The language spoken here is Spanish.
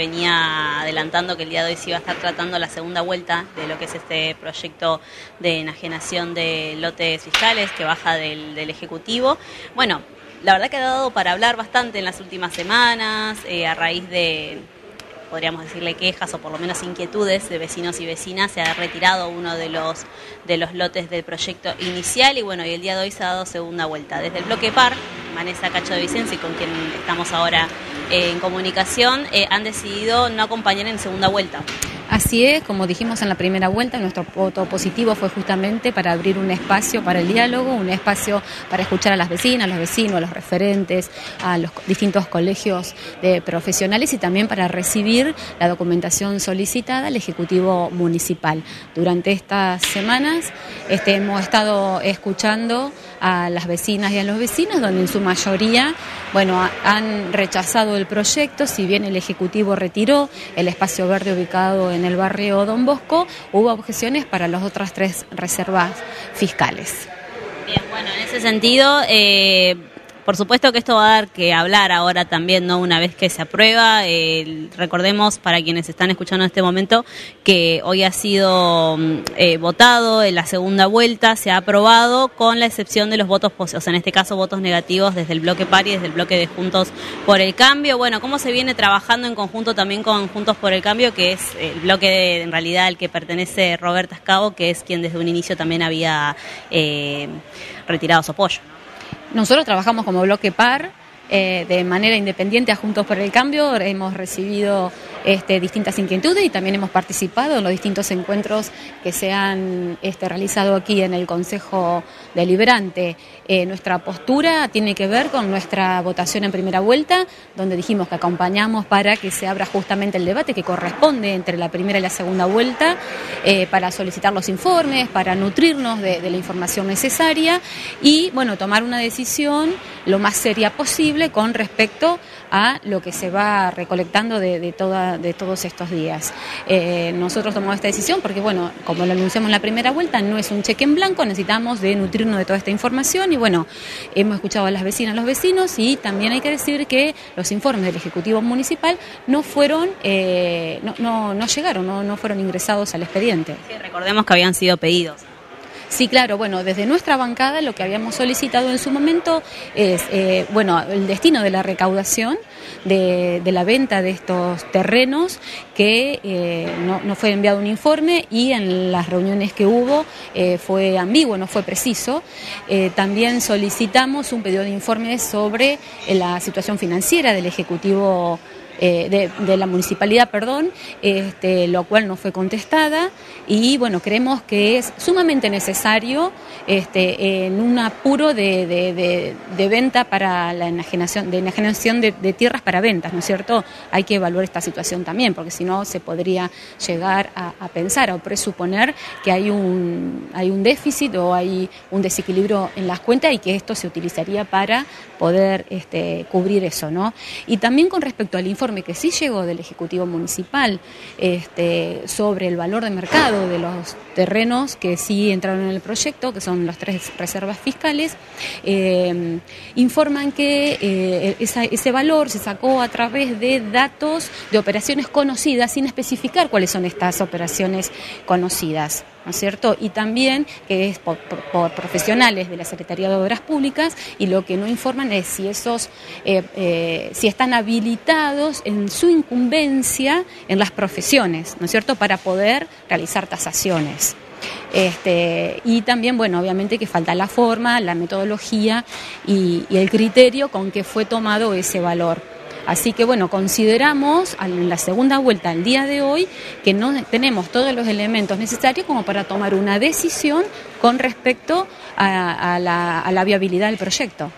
venía adelantando que el día de hoy se iba a estar tratando la segunda vuelta de lo que es este proyecto de enajenación de lotes fiscales que baja del, Ejecutivo. Bueno, la verdad que ha dado para hablar bastante en las últimas semanas, eh, a raíz de podríamos decirle quejas o por lo menos inquietudes de vecinos y vecinas, se ha retirado uno de los de los lotes del proyecto inicial y bueno, y el día de hoy se ha dado segunda vuelta. Desde el bloque PAR, Vanessa Cacho de Vicenzi, con quien estamos ahora en comunicación, eh, han decidido no acompañar en segunda vuelta. Es, como dijimos en la primera vuelta, nuestro voto positivo fue justamente para abrir un espacio para el diálogo, un espacio para escuchar a las vecinas, a los vecinos, a los referentes, a los distintos colegios de profesionales y también para recibir la documentación solicitada al Ejecutivo Municipal. Durante estas semanas este, hemos estado escuchando a las vecinas y a los vecinos, donde en su mayoría bueno, han rechazado el proyecto, si bien el Ejecutivo retiró el espacio verde ubicado en el barrio Don Bosco, hubo objeciones para las otras tres reservas fiscales. Bien, bueno, en ese sentido, eh, por supuesto que esto va a dar que hablar ahora también, ¿no? Una vez que se aprueba, recordemos para quienes están escuchando en este momento que hoy ha sido mm, eh, votado en la segunda vuelta, se ha aprobado con la excepción de los votos, o sea, en este caso votos negativos desde el bloque PARI, desde el bloque de Juntos por el Cambio. Bueno, ¿cómo se viene trabajando en conjunto también con Juntos por el Cambio, que es el bloque en realidad al que pertenece Roberta Escabo, que es quien desde un inicio también había eh, retirado su apoyo? Nosotros trabajamos como bloque par eh, de manera independiente a Juntos por el Cambio. Hemos recibido este, distintas inquietudes y también hemos participado en los distintos encuentros que se han este, realizado aquí en el Consejo Deliberante. Eh, nuestra postura tiene que ver con nuestra votación en primera vuelta, donde dijimos que acompañamos para que se abra justamente el debate que corresponde entre la primera y la segunda vuelta, eh, para solicitar los informes, para nutrirnos de, la información necesaria y, bueno, tomar una decisión lo más seria posible con respecto a lo que se va recolectando de, de, toda, de todos estos días. Eh, nosotros tomamos esta decisión porque, bueno, como lo anunciamos en la primera vuelta, no es un cheque en blanco, necesitamos de nutrirnos de toda esta información y, bueno, hemos escuchado a las vecinas, los vecinos y también hay que decir que los informes del Ejecutivo Municipal no fueron, eh, no, no, no, llegaron, no, no fueron ingresados al expediente. Sí, recordemos que habían sido pedidos. Sí, claro, bueno, desde nuestra bancada lo que habíamos solicitado en su momento es, eh, bueno, el destino de la recaudación de, la venta de estos terrenos, que eh, no, fue enviado un informe y en las reuniones que hubo eh, fue ambiguo, no fue preciso. también solicitamos un pedido de informe sobre la situación financiera del Ejecutivo eh, de, la municipalidad, perdón, este, lo cual no fue contestada y bueno, creemos que es sumamente necesario este, en un apuro de, venta para la enajenación, de enajenación de, tierras para ventas, ¿no es cierto? Hay que evaluar esta situación también, porque si no se podría llegar a, pensar o presuponer que hay un, hay un déficit o hay un desequilibrio en las cuentas y que esto se utilizaría para poder este, cubrir eso, ¿no? Y también con respecto al informe que sí llegó del Ejecutivo Municipal este, sobre el valor de mercado de los terrenos que sí entraron en el proyecto, que son las tres reservas fiscales, eh, informan que eh, ese valor se sacó a través de datos de operaciones conocidas sin especificar cuáles son estas operaciones conocidas. ¿No es cierto? Y también que es por, profesionales de la Secretaría de Obras Públicas y lo que no informan es si esos, eh, eh, si están habilitados en su incumbencia en las profesiones, ¿no es cierto?, para poder realizar tasaciones. Este, y también, bueno, obviamente que falta la forma, la metodología y el criterio con que fue tomado ese valor. Así que bueno, consideramos en la segunda vuelta al día de hoy que no tenemos todos los elementos necesarios como para tomar una decisión con respecto a, a la viabilidad del proyecto.